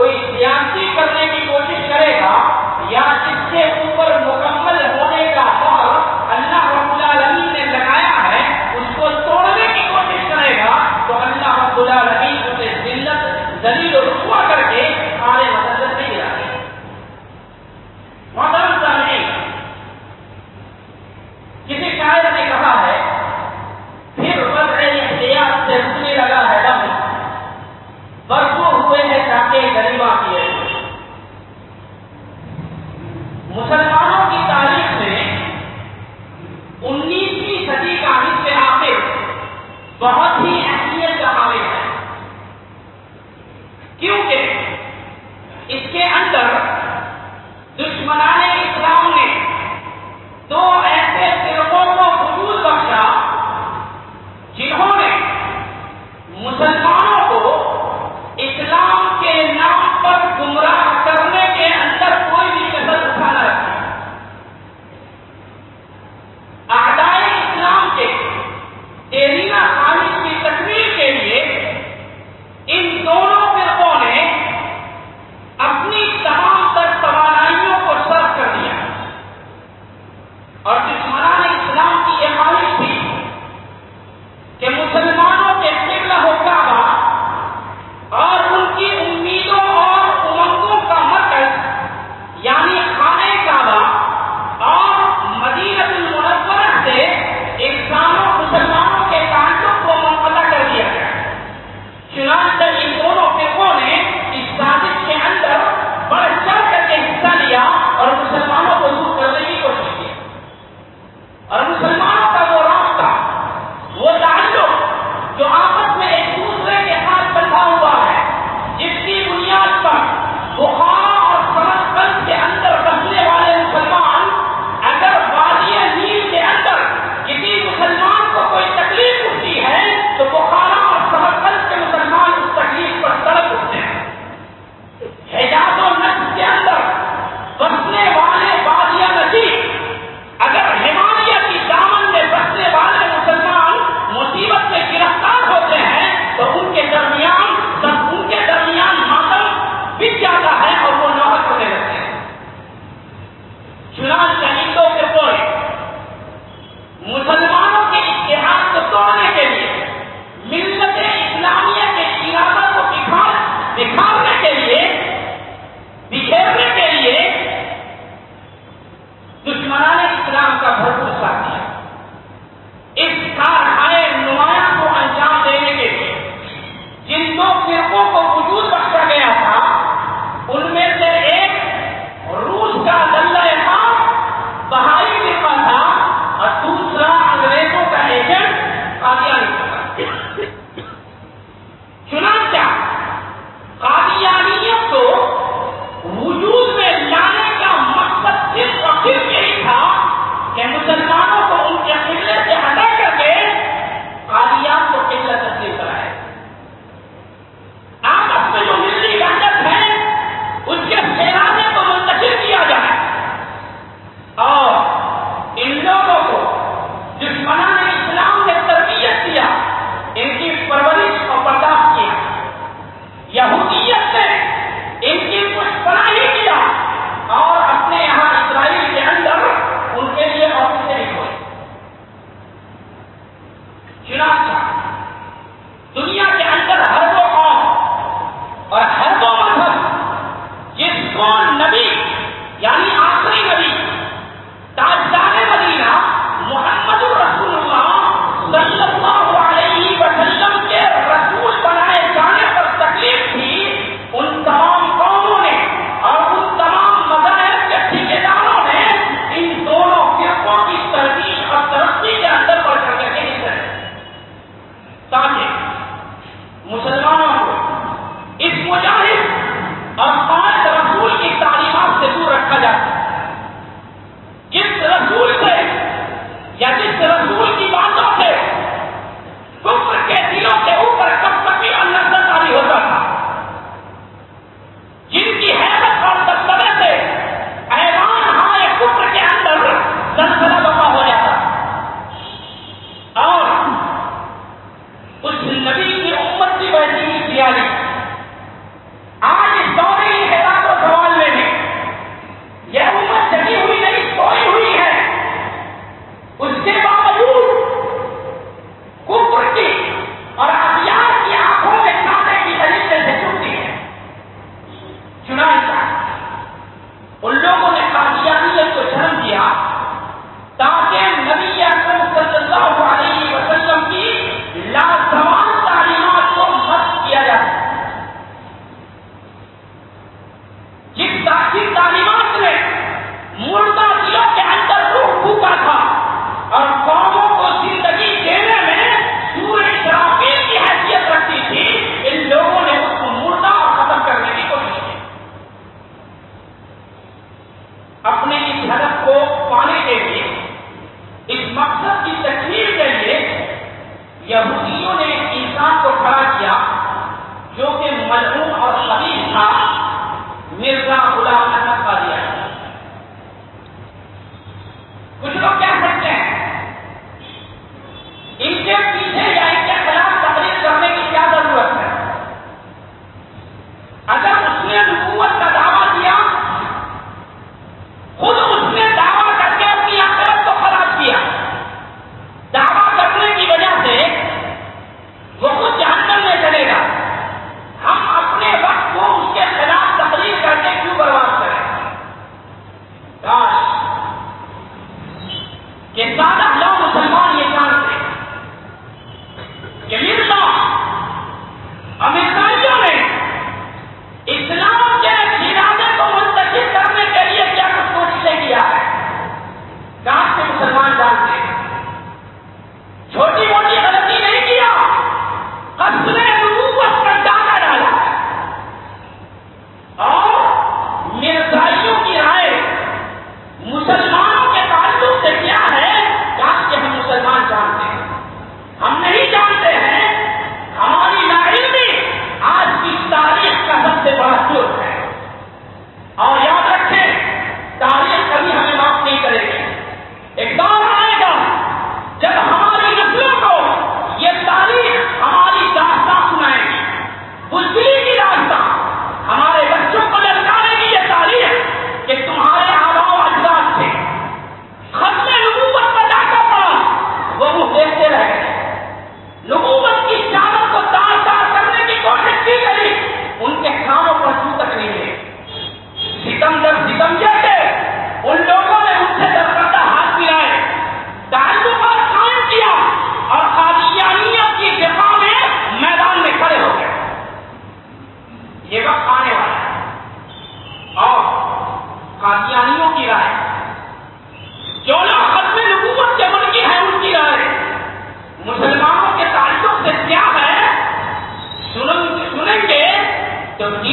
کوئی سیاسی کرنے کی کوشش کرے گا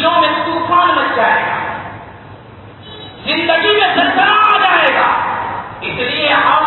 دلوں میں طوفان مچ جائے گا۔ زندگی میں سرکرا آ جائے گا۔ اس لیے ہم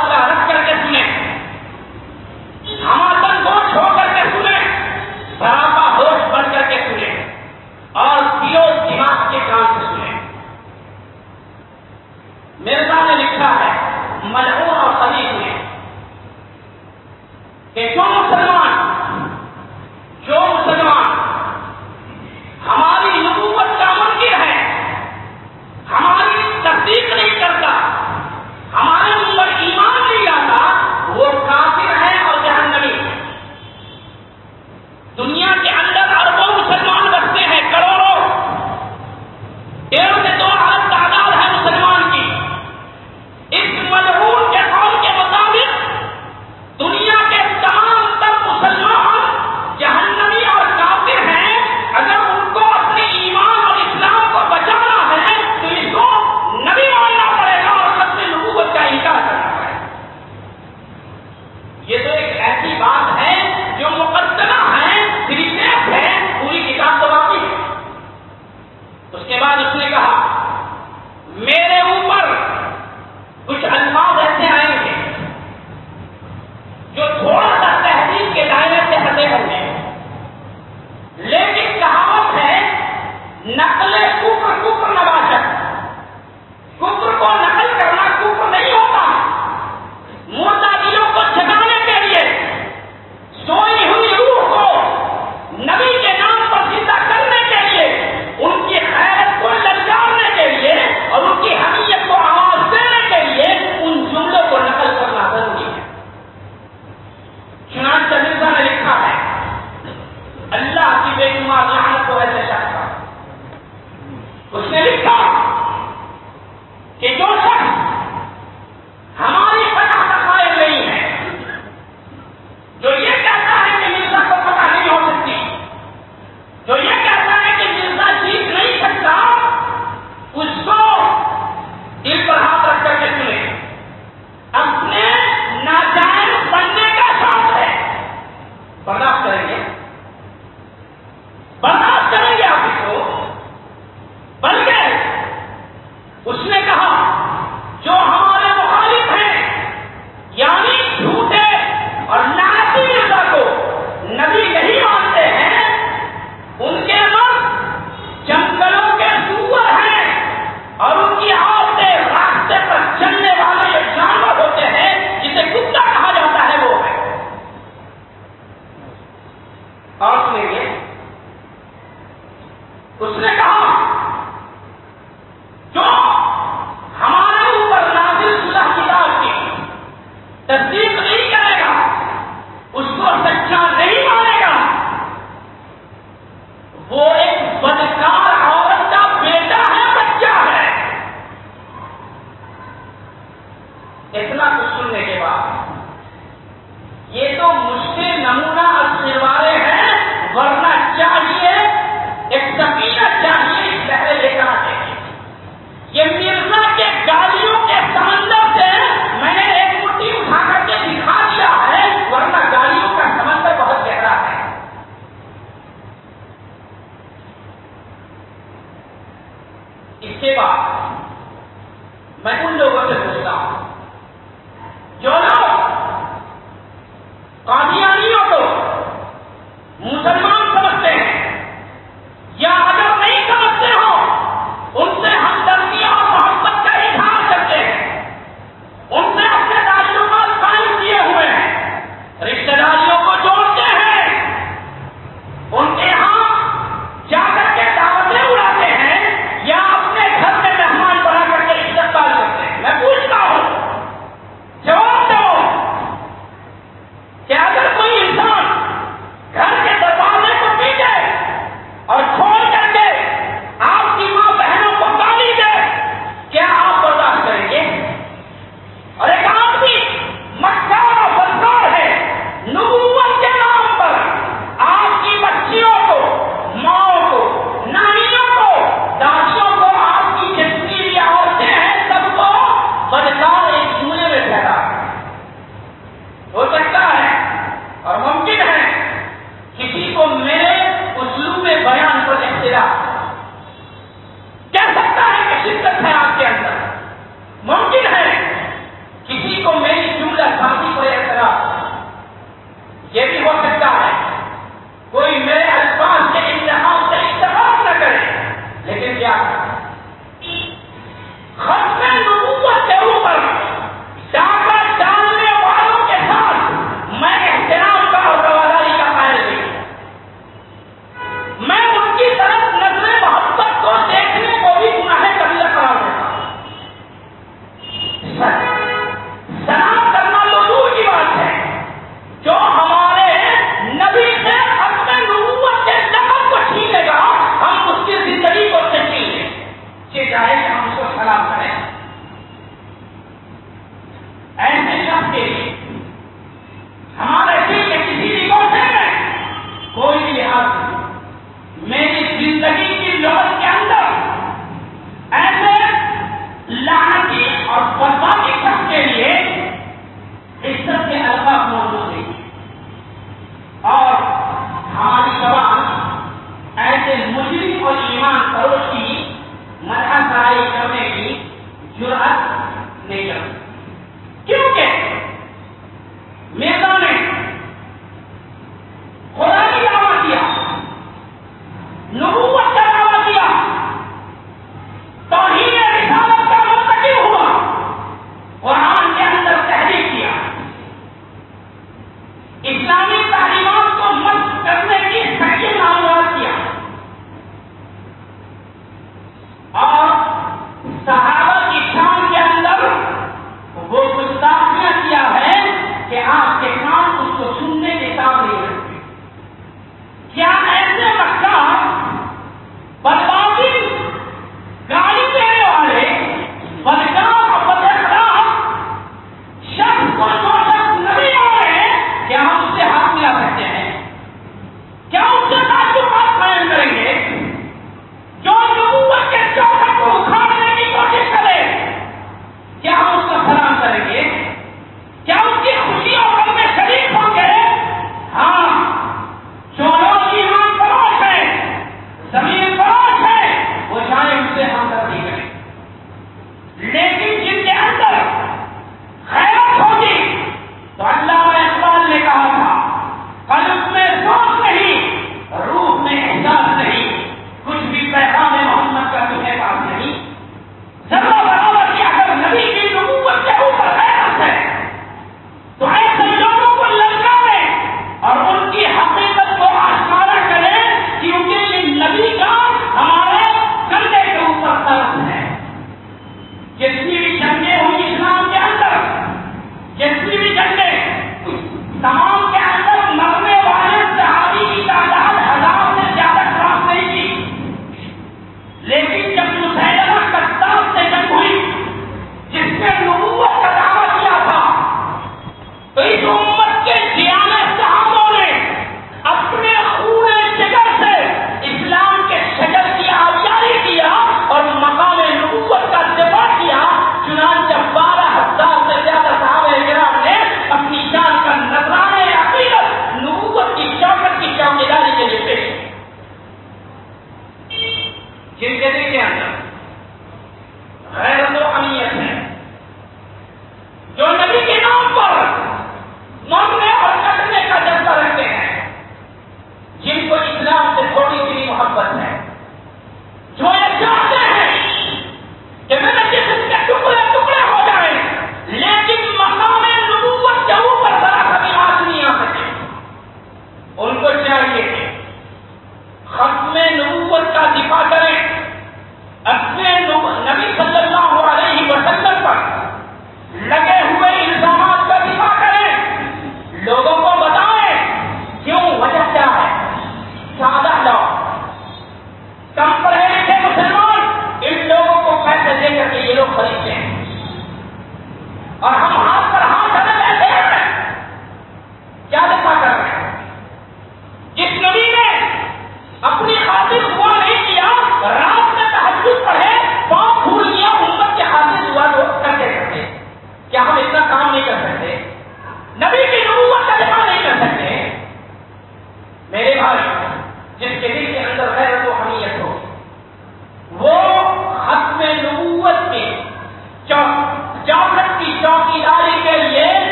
لیکن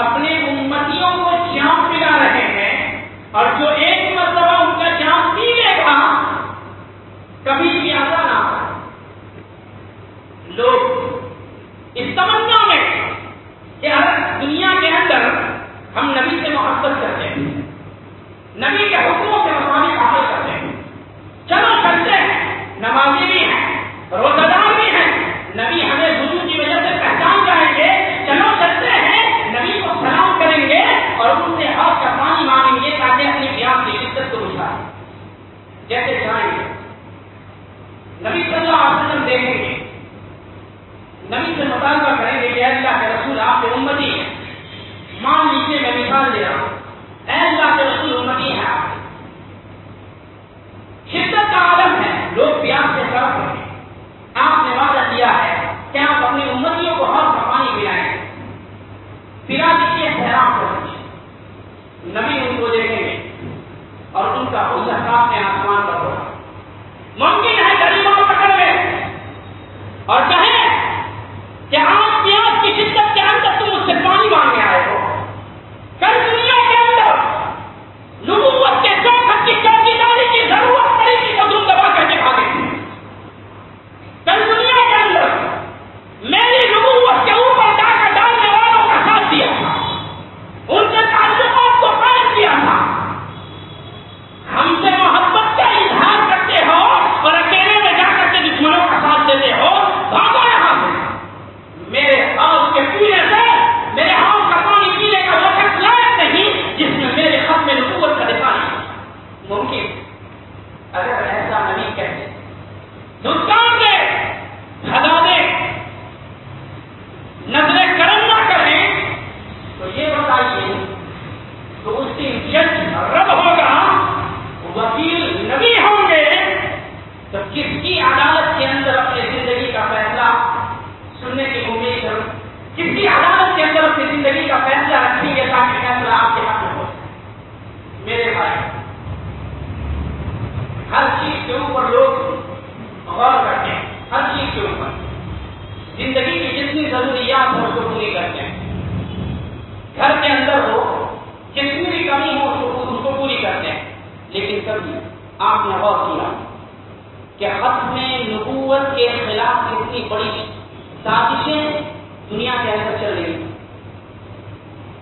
اپنے امتیوں کو جام پلا رہے ہیں اور جو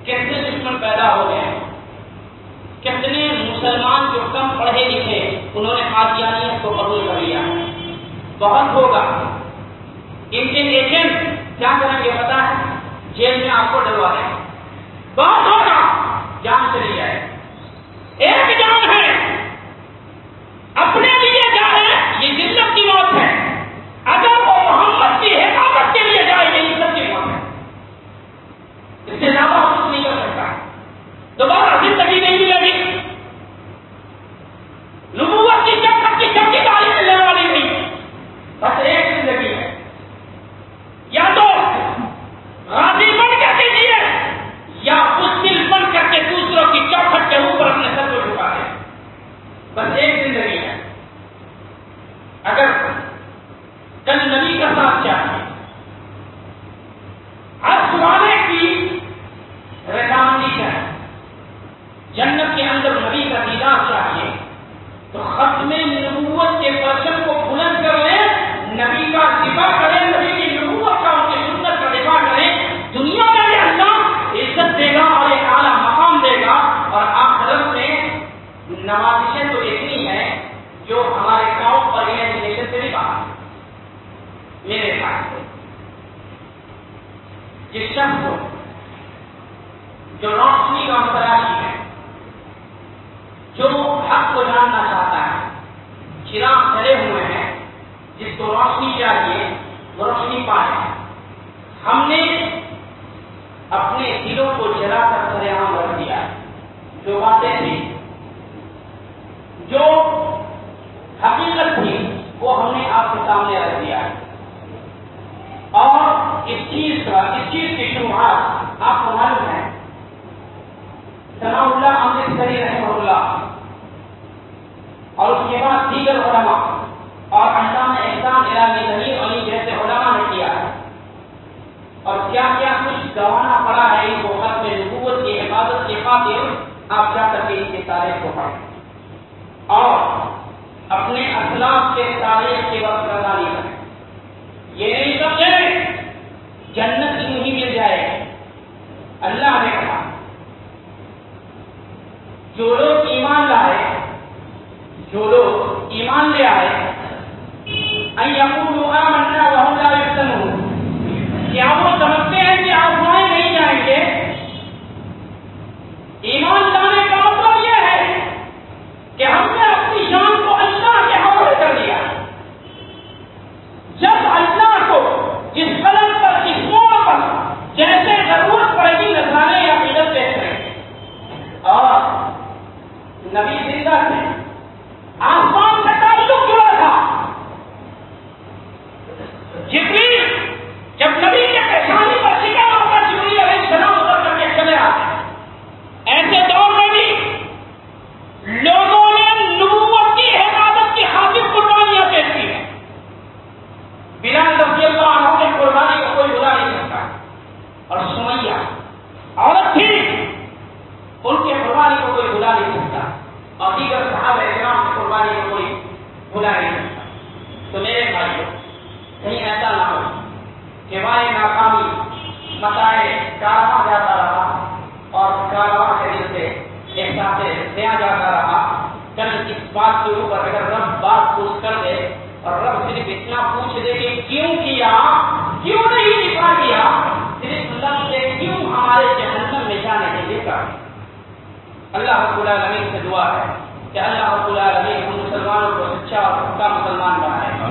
کتنے دشمن پیدا ہو گئے ہیں۔ کتنے مسلمان جو کم پڑھے لکھے، انہوں نے خادیانیت کو قبول کر لیا۔ بہت ہوگا۔ ان کے ایجنٹ کیا کریں گے پتا ہے، جیل میں آپ کو ڈلوا رہے ہیں بہت ہوگا۔ جان چلی جائے۔ ایک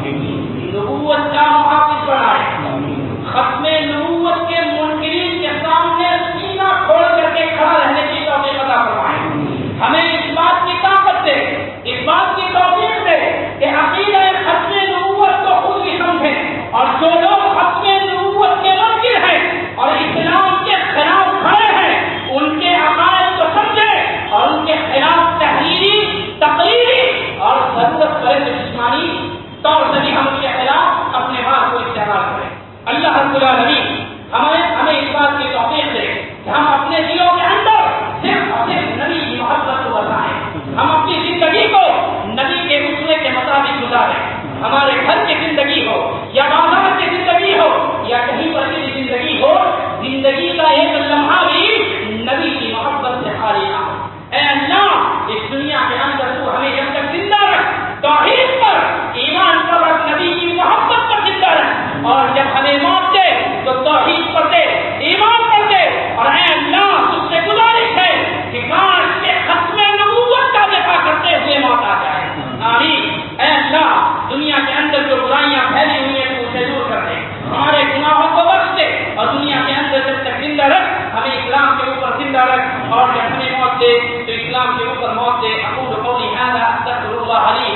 نبوت کا اور یقین موت دے تو اسلام کے اوپر موت دے اقول قولی هذا استغفر الله لي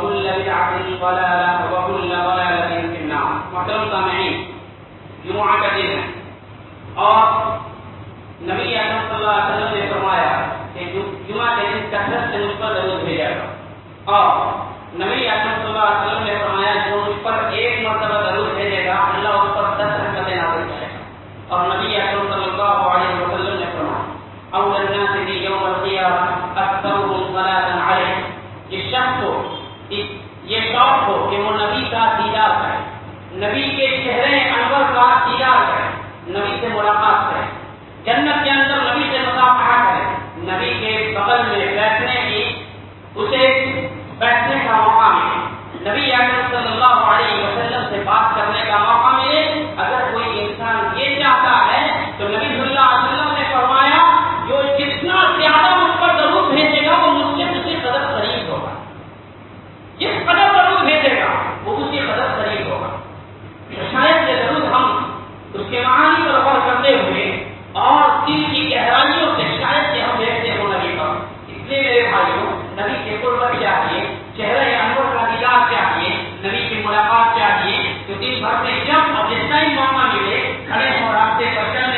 وكل بدعة ضلالة وكل ضلالة في النار. محترم سامعين جمعہ کا دن ہے اور نبی اعظم صلی اللہ علیہ وسلم نے فرمایا کہ جمعہ کے دن کثرت سے مجھ پر ضرور بھیجا گا اور نبی اعظم صلی اللہ علیہ وسلم نے فرمایا جو مجھ پر ایک مرتبہ ضرور بھیجے گا، اللہ اس پر دس رحمتیں نازل کرے گا۔ اور نبی اعظم صلی اللہ علیہ وسلم نے فرمایا اول الناس في يوم القيامة أكثرهم صلاة عليه یہ شخص ہو یہ شوق ہو کہ وہ نبی کا دیدار کرے۔ نبی کے چہرے انور کا دیدار کرے۔ نبی سے ملاقات کرے۔ جنت کے اندر نبی سے مصافحہ کرے۔ نبی کے بغل میں بیٹھنے کی، اسے بیٹھنے کا موقع ملے۔ نبی اکرم صلی اللہ علیہ وسلم سے بات کرنے کا موقع ملے۔ اگر کوئی انسان یہ چاہتا ہے، تو نبی صلی اللہ علیہ وسلم نے فرمایا، جو جتنا زیادہ مجھ پر ضرور بھیجے گا وہ مجھ سے اسی قدر قریب ہوگا جس قدر ضرور بھیجے گا وہ اسی قدر قریب ہوگا شاید یہ ضرور ہم اس کے معانی پر غور کرتے ہوئے اور دل کی گہرائیوں سے شاید سے ہم دیکھتے ہو لگے گا اس لیے میرے بھائیوں، نبی کے قربت چاہیے چہرہ انور کا دیدار چاہیے، نبی کی ملاقات چاہیے، تو دن بھر میں جب اور جتنا ہی موقع ملے، کھڑے ہوں راستے پر چل